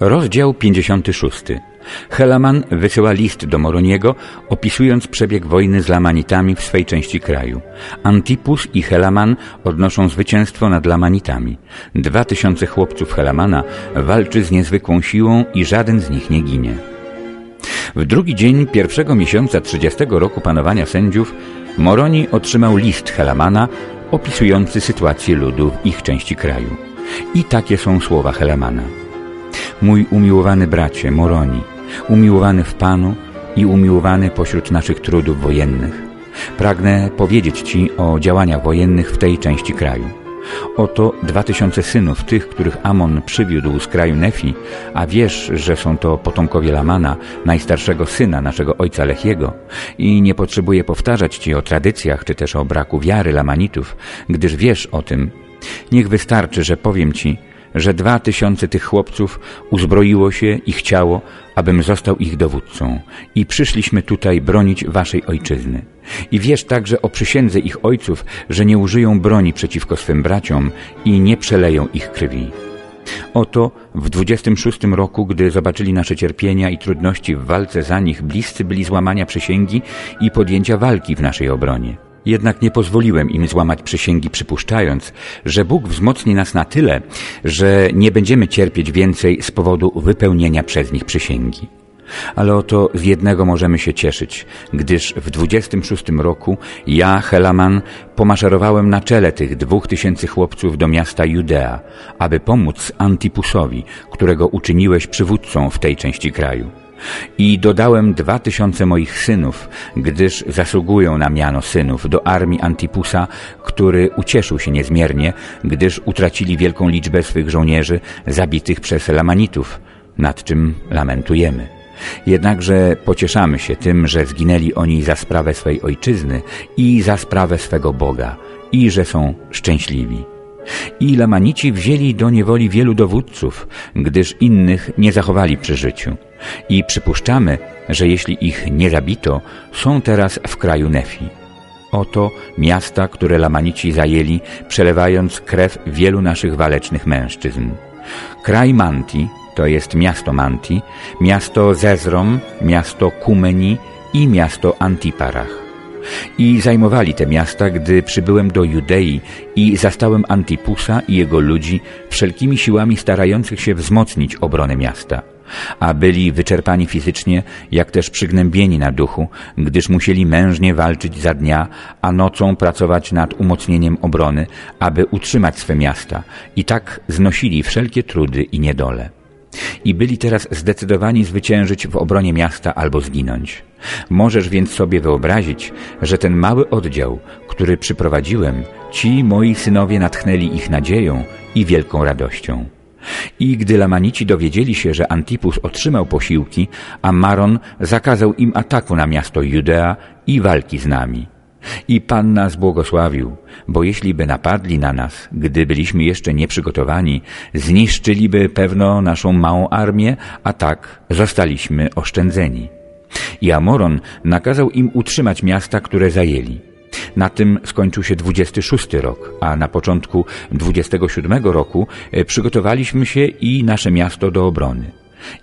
Rozdział 56. Helaman wysyła list do Moroniego, opisując przebieg wojny z Lamanitami w swej części kraju. Antipus i Helaman odnoszą zwycięstwo nad Lamanitami. Dwa tysiące chłopców Helamana walczy z niezwykłą siłą i żaden z nich nie ginie. W drugi dzień pierwszego miesiąca trzydziestego roku panowania sędziów Moroni otrzymał list Helamana opisujący sytuację ludu w ich części kraju. I takie są słowa Helamana. Mój umiłowany bracie, Moroni, umiłowany w Panu i umiłowany pośród naszych trudów wojennych. Pragnę powiedzieć Ci o działaniach wojennych w tej części kraju. Oto dwa tysiące synów tych, których Amon przywiódł z kraju Nefi, a wiesz, że są to potomkowie Lamana, najstarszego syna naszego ojca Lechiego i nie potrzebuję powtarzać Ci o tradycjach czy też o braku wiary Lamanitów, gdyż wiesz o tym. Niech wystarczy, że powiem Ci, że dwa tysiące tych chłopców uzbroiło się i chciało, abym został ich dowódcą i przyszliśmy tutaj bronić waszej ojczyzny. I wiesz także o przysiędze ich ojców, że nie użyją broni przeciwko swym braciom i nie przeleją ich krwi. Oto w 26 roku, gdy zobaczyli nasze cierpienia i trudności w walce za nich, bliscy byli złamania przysięgi i podjęcia walki w naszej obronie. Jednak nie pozwoliłem im złamać przysięgi, przypuszczając, że Bóg wzmocni nas na tyle, że nie będziemy cierpieć więcej z powodu wypełnienia przez nich przysięgi. Ale oto z jednego możemy się cieszyć, gdyż w 26 roku ja, Helaman, pomaszerowałem na czele tych dwóch tysięcy chłopców do miasta Judea, aby pomóc Antipusowi, którego uczyniłeś przywódcą w tej części kraju. I dodałem dwa tysiące moich synów, gdyż zasługują na miano synów do armii Antipusa, który ucieszył się niezmiernie, gdyż utracili wielką liczbę swych żołnierzy zabitych przez Lamanitów, nad czym lamentujemy. Jednakże pocieszamy się tym, że zginęli oni za sprawę swej ojczyzny i za sprawę swego Boga i że są szczęśliwi. I Lamanici wzięli do niewoli wielu dowódców, gdyż innych nie zachowali przy życiu. I przypuszczamy, że jeśli ich nie zabito, są teraz w kraju Nefi. Oto miasta, które Lamanici zajęli, przelewając krew wielu naszych walecznych mężczyzn. Kraj Manti, to jest miasto Manti, miasto Zezrom, miasto Kumeni i miasto Antiparach. I zajmowali te miasta, gdy przybyłem do Judei i zastałem Antipusa i jego ludzi wszelkimi siłami starających się wzmocnić obronę miasta. A byli wyczerpani fizycznie, jak też przygnębieni na duchu, gdyż musieli mężnie walczyć za dnia, a nocą pracować nad umocnieniem obrony, aby utrzymać swe miasta i tak znosili wszelkie trudy i niedole i byli teraz zdecydowani zwyciężyć w obronie miasta albo zginąć. Możesz więc sobie wyobrazić, że ten mały oddział, który przyprowadziłem, ci moi synowie natchnęli ich nadzieją i wielką radością. I gdy Lamanici dowiedzieli się, że Antipus otrzymał posiłki, a Maron zakazał im ataku na miasto Judea i walki z nami. I Pan nas błogosławił, bo jeśli by napadli na nas, gdy byliśmy jeszcze nieprzygotowani, zniszczyliby pewno naszą małą armię, a tak zostaliśmy oszczędzeni. I Amoron nakazał im utrzymać miasta, które zajęli. Na tym skończył się 26 rok, a na początku 27 roku e, przygotowaliśmy się i nasze miasto do obrony.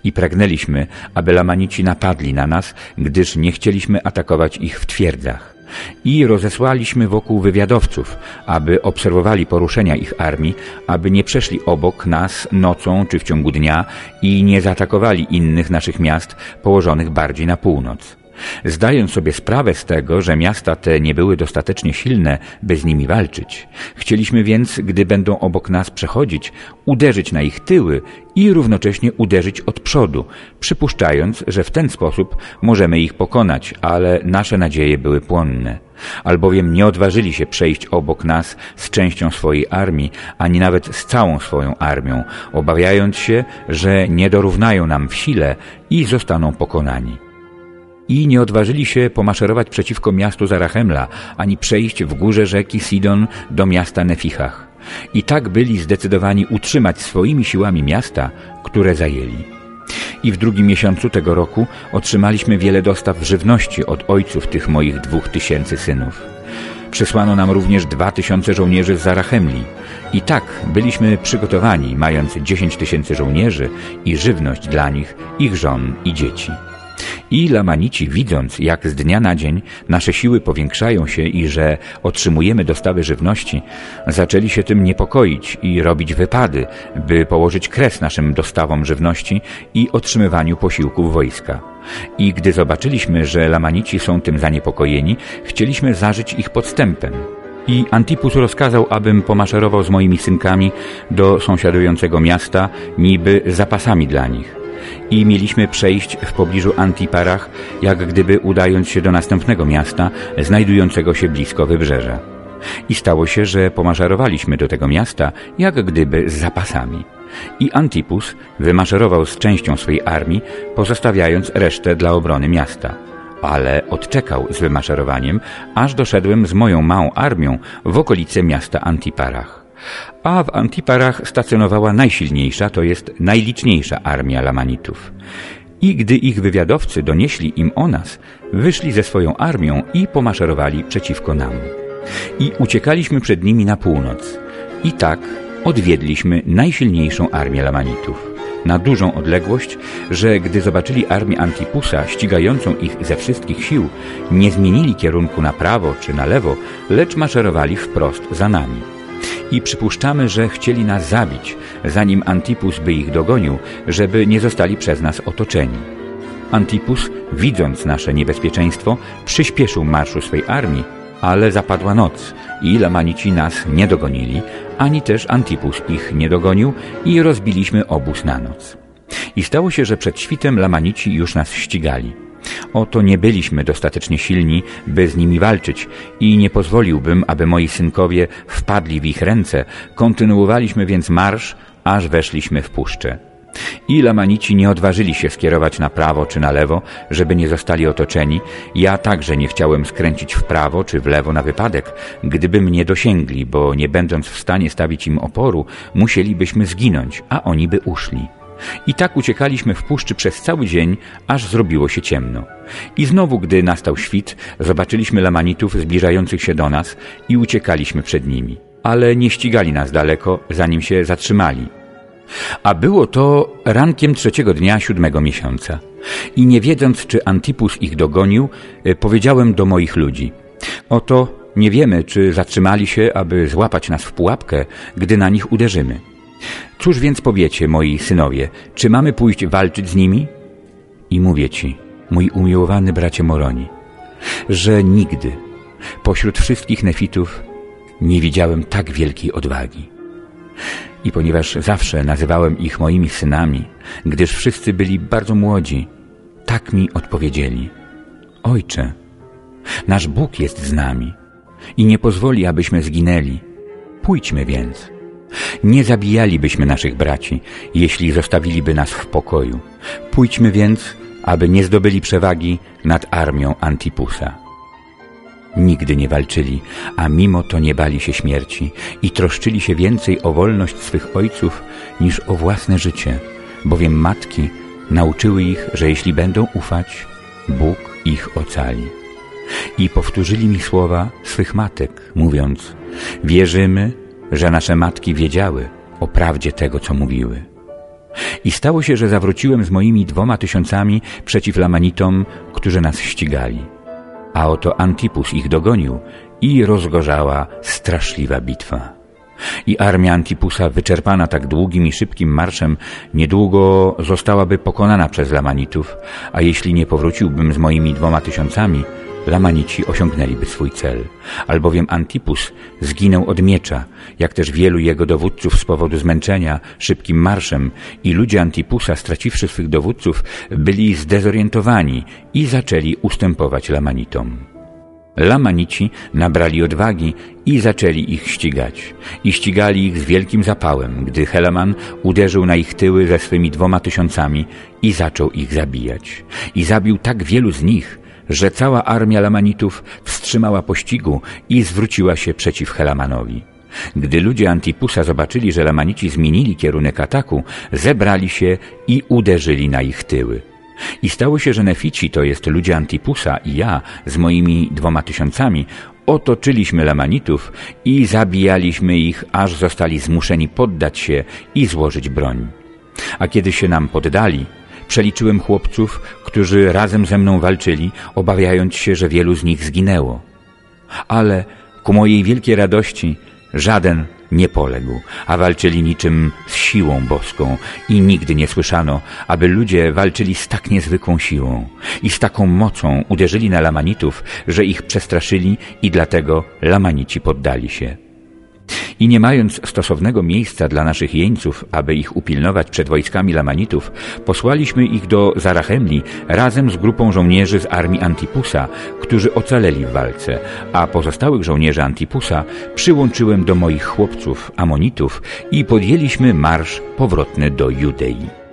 I pragnęliśmy, aby Lamanici napadli na nas, gdyż nie chcieliśmy atakować ich w twierdzach i rozesłaliśmy wokół wywiadowców, aby obserwowali poruszenia ich armii, aby nie przeszli obok nas nocą czy w ciągu dnia i nie zaatakowali innych naszych miast położonych bardziej na północ. Zdając sobie sprawę z tego, że miasta te nie były dostatecznie silne, by z nimi walczyć, chcieliśmy więc, gdy będą obok nas przechodzić, uderzyć na ich tyły i równocześnie uderzyć od przodu, przypuszczając, że w ten sposób możemy ich pokonać, ale nasze nadzieje były płonne. Albowiem nie odważyli się przejść obok nas z częścią swojej armii, ani nawet z całą swoją armią, obawiając się, że nie dorównają nam w sile i zostaną pokonani i nie odważyli się pomaszerować przeciwko miastu Zarachemla, ani przejść w górze rzeki Sidon do miasta Nefichach. I tak byli zdecydowani utrzymać swoimi siłami miasta, które zajęli. I w drugim miesiącu tego roku otrzymaliśmy wiele dostaw żywności od ojców tych moich dwóch tysięcy synów. Przysłano nam również dwa tysiące żołnierzy z Zarachemli. I tak byliśmy przygotowani, mając dziesięć tysięcy żołnierzy i żywność dla nich, ich żon i dzieci. I Lamanici, widząc, jak z dnia na dzień nasze siły powiększają się i że otrzymujemy dostawy żywności, zaczęli się tym niepokoić i robić wypady, by położyć kres naszym dostawom żywności i otrzymywaniu posiłków wojska. I gdy zobaczyliśmy, że Lamanici są tym zaniepokojeni, chcieliśmy zażyć ich podstępem. I Antipus rozkazał, abym pomaszerował z moimi synkami do sąsiadującego miasta, niby zapasami dla nich i mieliśmy przejść w pobliżu Antiparach, jak gdyby udając się do następnego miasta, znajdującego się blisko wybrzeża. I stało się, że pomaszerowaliśmy do tego miasta, jak gdyby z zapasami. I Antipus wymaszerował z częścią swojej armii, pozostawiając resztę dla obrony miasta. Ale odczekał z wymaszerowaniem, aż doszedłem z moją małą armią w okolice miasta Antiparach a w Antiparach stacjonowała najsilniejsza, to jest najliczniejsza armia Lamanitów. I gdy ich wywiadowcy donieśli im o nas, wyszli ze swoją armią i pomaszerowali przeciwko nam. I uciekaliśmy przed nimi na północ. I tak odwiedliśmy najsilniejszą armię Lamanitów. Na dużą odległość, że gdy zobaczyli armię Antipusa ścigającą ich ze wszystkich sił, nie zmienili kierunku na prawo czy na lewo, lecz maszerowali wprost za nami i przypuszczamy, że chcieli nas zabić, zanim Antipus by ich dogonił, żeby nie zostali przez nas otoczeni. Antipus, widząc nasze niebezpieczeństwo, przyspieszył marszu swej armii, ale zapadła noc i Lamanici nas nie dogonili, ani też Antipus ich nie dogonił i rozbiliśmy obóz na noc. I stało się, że przed świtem Lamanici już nas ścigali. Oto nie byliśmy dostatecznie silni, by z nimi walczyć i nie pozwoliłbym, aby moi synkowie wpadli w ich ręce. Kontynuowaliśmy więc marsz, aż weszliśmy w puszczę. I Lamanici nie odważyli się skierować na prawo czy na lewo, żeby nie zostali otoczeni. Ja także nie chciałem skręcić w prawo czy w lewo na wypadek, gdyby mnie dosięgli, bo nie będąc w stanie stawić im oporu, musielibyśmy zginąć, a oni by uszli. I tak uciekaliśmy w puszczy przez cały dzień, aż zrobiło się ciemno. I znowu, gdy nastał świt, zobaczyliśmy lamanitów zbliżających się do nas i uciekaliśmy przed nimi. Ale nie ścigali nas daleko, zanim się zatrzymali. A było to rankiem trzeciego dnia siódmego miesiąca. I nie wiedząc, czy Antipus ich dogonił, e, powiedziałem do moich ludzi. Oto nie wiemy, czy zatrzymali się, aby złapać nas w pułapkę, gdy na nich uderzymy. Cóż więc powiecie, moi synowie, czy mamy pójść walczyć z nimi? I mówię ci, mój umiłowany bracie Moroni, że nigdy pośród wszystkich nefitów nie widziałem tak wielkiej odwagi. I ponieważ zawsze nazywałem ich moimi synami, gdyż wszyscy byli bardzo młodzi, tak mi odpowiedzieli. Ojcze, nasz Bóg jest z nami i nie pozwoli, abyśmy zginęli. Pójdźmy więc. Nie zabijalibyśmy naszych braci, jeśli zostawiliby nas w pokoju. Pójdźmy więc, aby nie zdobyli przewagi nad armią Antipusa. Nigdy nie walczyli, a mimo to nie bali się śmierci i troszczyli się więcej o wolność swych ojców niż o własne życie, bowiem matki nauczyły ich, że jeśli będą ufać, Bóg ich ocali. I powtórzyli mi słowa swych matek, mówiąc, wierzymy, że nasze matki wiedziały o prawdzie tego, co mówiły. I stało się, że zawróciłem z moimi dwoma tysiącami przeciw Lamanitom, którzy nas ścigali. A oto Antipus ich dogonił i rozgorzała straszliwa bitwa. I armia Antipusa, wyczerpana tak długim i szybkim marszem, niedługo zostałaby pokonana przez Lamanitów, a jeśli nie powróciłbym z moimi dwoma tysiącami, Lamanici osiągnęliby swój cel, albowiem Antipus zginął od miecza, jak też wielu jego dowódców z powodu zmęczenia szybkim marszem i ludzie Antipusa, straciwszy swych dowódców, byli zdezorientowani i zaczęli ustępować Lamanitom. Lamanici nabrali odwagi i zaczęli ich ścigać. I ścigali ich z wielkim zapałem, gdy Helaman uderzył na ich tyły ze swymi dwoma tysiącami i zaczął ich zabijać. I zabił tak wielu z nich, że cała armia Lamanitów wstrzymała pościgu i zwróciła się przeciw Helamanowi. Gdy ludzie Antipusa zobaczyli, że Lamanici zmienili kierunek ataku, zebrali się i uderzyli na ich tyły. I stało się, że Nefici, to jest ludzie Antipusa i ja z moimi dwoma tysiącami, otoczyliśmy Lamanitów i zabijaliśmy ich, aż zostali zmuszeni poddać się i złożyć broń. A kiedy się nam poddali, przeliczyłem chłopców, którzy razem ze mną walczyli, obawiając się, że wielu z nich zginęło. Ale ku mojej wielkiej radości żaden nie poległ, a walczyli niczym z siłą boską i nigdy nie słyszano, aby ludzie walczyli z tak niezwykłą siłą i z taką mocą uderzyli na Lamanitów, że ich przestraszyli i dlatego Lamanici poddali się. I nie mając stosownego miejsca dla naszych jeńców, aby ich upilnować przed wojskami Lamanitów, posłaliśmy ich do Zarachemli razem z grupą żołnierzy z armii Antipusa, którzy ocaleli w walce, a pozostałych żołnierzy Antipusa przyłączyłem do moich chłopców, Amonitów i podjęliśmy marsz powrotny do Judei.